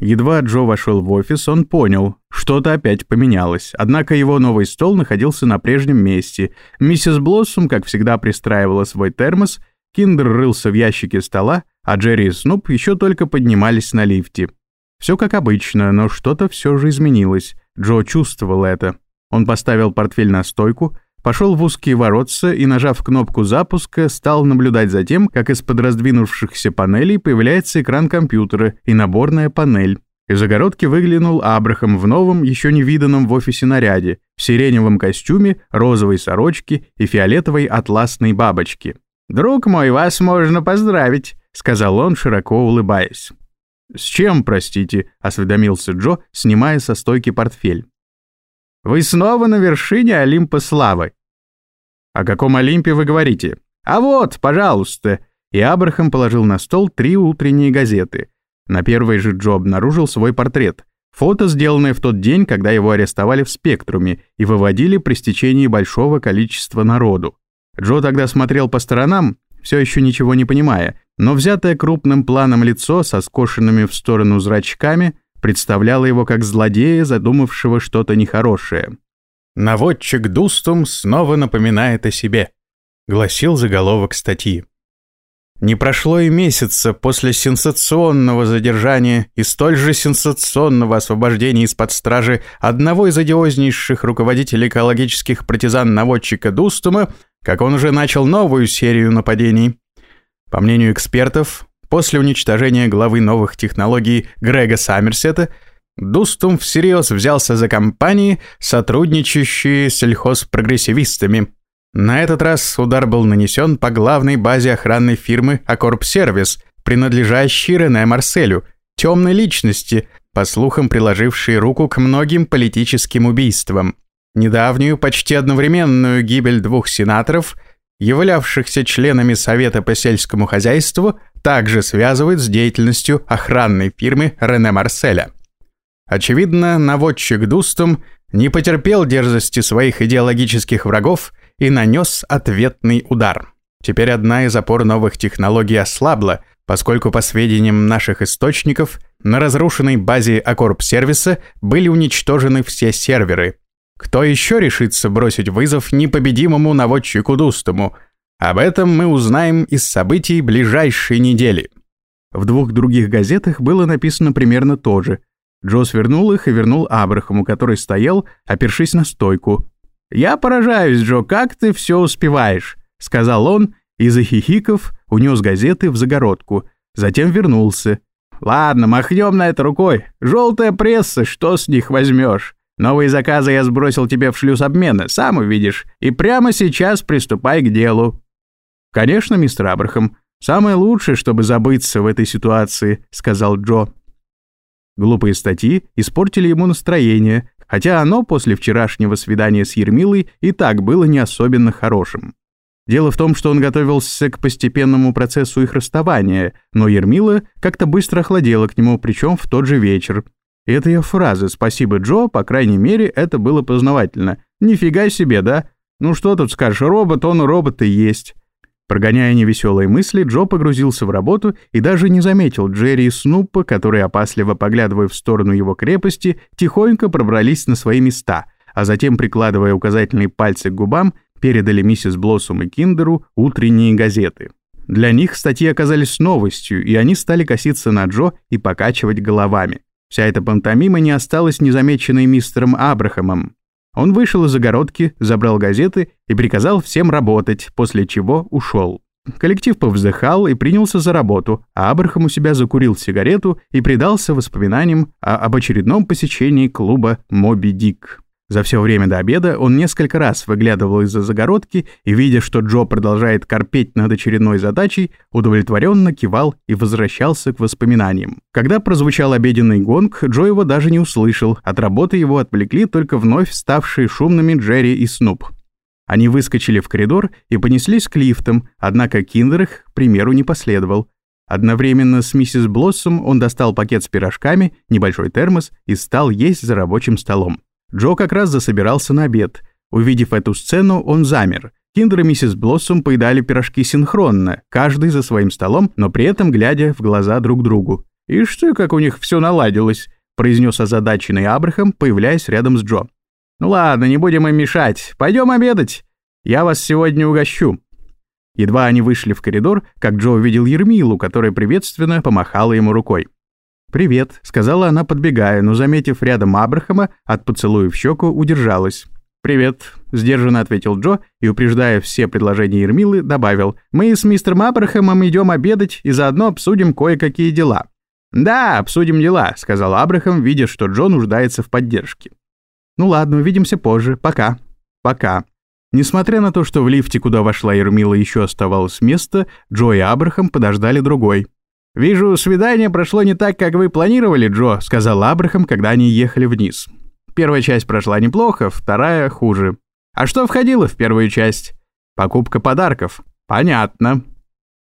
Едва Джо вошел в офис, он понял, что-то опять поменялось. Однако его новый стол находился на прежнем месте. Миссис Блоссум, как всегда, пристраивала свой термос, Киндер рылся в ящике стола, а Джерри и Снуп еще только поднимались на лифте. Все как обычно, но что-то все же изменилось. Джо чувствовал это. Он поставил портфель на стойку, пошел в узкие воротца и, нажав кнопку запуска, стал наблюдать за тем, как из-под раздвинувшихся панелей появляется экран компьютера и наборная панель. Из огородки выглянул Абрахам в новом, еще не виданном в офисе наряде, в сиреневом костюме, розовой сорочке и фиолетовой атласной бабочке. «Друг мой, вас можно поздравить», — сказал он, широко улыбаясь. «С чем, простите?» — осведомился Джо, снимая со стойки портфель. «Вы снова на вершине Олимпа славы». «О каком Олимпе вы говорите?» «А вот, пожалуйста». И Абрахам положил на стол три утренние газеты. На первой же Джо обнаружил свой портрет. Фото, сделанное в тот день, когда его арестовали в «Спектруме» и выводили при стечении большого количества народу. Джо тогда смотрел по сторонам, все еще ничего не понимая, но взятое крупным планом лицо со скошенными в сторону зрачками представляло его как злодея, задумавшего что-то нехорошее. «Наводчик Дустум снова напоминает о себе», — гласил заголовок статьи. Не прошло и месяца после сенсационного задержания и столь же сенсационного освобождения из-под стражи одного из одиознейших руководителей экологических партизан-наводчика Дустума, как он уже начал новую серию нападений. По мнению экспертов, после уничтожения главы новых технологий Грега Саммерсета, Дустум всерьез взялся за компании, сотрудничающие с сельхозпрогрессивистами. На этот раз удар был нанесен по главной базе охранной фирмы Акорп Сервис, принадлежащей Рене Марселю, темной личности, по слухам приложившей руку к многим политическим убийствам. Недавнюю, почти одновременную гибель двух сенаторов – являвшихся членами Совета по сельскому хозяйству, также связывают с деятельностью охранной фирмы Рене Марселя. Очевидно, наводчик Дустом не потерпел дерзости своих идеологических врагов и нанес ответный удар. Теперь одна из опор новых технологий ослабла, поскольку, по сведениям наших источников, на разрушенной базе Акорп-сервиса были уничтожены все серверы, кто еще решится бросить вызов непобедимому наводчику Дустому? Об этом мы узнаем из событий ближайшей недели. В двух других газетах было написано примерно то же. Джо свернул их и вернул Абрахаму, который стоял, опершись на стойку. «Я поражаюсь, Джо, как ты все успеваешь», — сказал он, и, захихиков, унес газеты в загородку. Затем вернулся. «Ладно, махнем на это рукой. Желтая пресса, что с них возьмешь? Новые заказы я сбросил тебе в шлюз обмена, сам увидишь. И прямо сейчас приступай к делу». «Конечно, мистер Абрахам. Самое лучшее, чтобы забыться в этой ситуации», — сказал Джо. Глупые статьи испортили ему настроение, хотя оно после вчерашнего свидания с Ермилой и так было не особенно хорошим. Дело в том, что он готовился к постепенному процессу их расставания, но Ермила как-то быстро охладела к нему, причем в тот же вечер. Это ее фраза «Спасибо, Джо», по крайней мере, это было познавательно. Нифига себе, да? Ну что тут скажешь, робот, он робот и есть. Прогоняя невеселые мысли, Джо погрузился в работу и даже не заметил Джерри и Снуппа, которые, опасливо поглядывая в сторону его крепости, тихонько пробрались на свои места, а затем, прикладывая указательные пальцы к губам, передали миссис Блоссум и Киндеру утренние газеты. Для них статьи оказались новостью, и они стали коситься на Джо и покачивать головами. Вся эта пантомима не осталась незамеченной мистером Абрахамом. Он вышел из загородки, забрал газеты и приказал всем работать, после чего ушел. Коллектив повздыхал и принялся за работу, а Абрахам у себя закурил сигарету и предался воспоминаниям о, об очередном посещении клуба «Моби Дик». За все время до обеда он несколько раз выглядывал из-за загородки и, видя, что Джо продолжает корпеть над очередной задачей, удовлетворенно кивал и возвращался к воспоминаниям. Когда прозвучал обеденный гонг, Джо его даже не услышал, от работы его отвлекли только вновь ставшие шумными Джерри и Снуп. Они выскочили в коридор и понеслись к лифтам, однако Киндер к примеру, не последовал. Одновременно с миссис Блоссом он достал пакет с пирожками, небольшой термос и стал есть за рабочим столом. Джо как раз засобирался на обед. Увидев эту сцену, он замер. Киндер и миссис Блоссом поедали пирожки синхронно, каждый за своим столом, но при этом глядя в глаза друг другу. «Ишь ты, как у них все наладилось», — произнес озадаченный Абрахам, появляясь рядом с Джо. «Ну ладно, не будем им мешать. Пойдем обедать. Я вас сегодня угощу». Едва они вышли в коридор, как Джо увидел Ермилу, которая приветственно помахала ему рукой. «Привет», — сказала она, подбегая, но, заметив рядом Абрахама, от поцелуя в щеку удержалась. «Привет», — сдержанно ответил Джо и, упреждая все предложения Ермилы, добавил, «Мы с мистером Абрахамом идем обедать и заодно обсудим кое-какие дела». «Да, обсудим дела», — сказал Абрахам, видя, что Джо нуждается в поддержке. «Ну ладно, увидимся позже. Пока». «Пока». Несмотря на то, что в лифте, куда вошла Ермила, еще оставалось место, Джо и Абрахам подождали другой. «Вижу, свидание прошло не так, как вы планировали, Джо», — сказал Абрахам, когда они ехали вниз. «Первая часть прошла неплохо, вторая — хуже. А что входило в первую часть?» «Покупка подарков». «Понятно.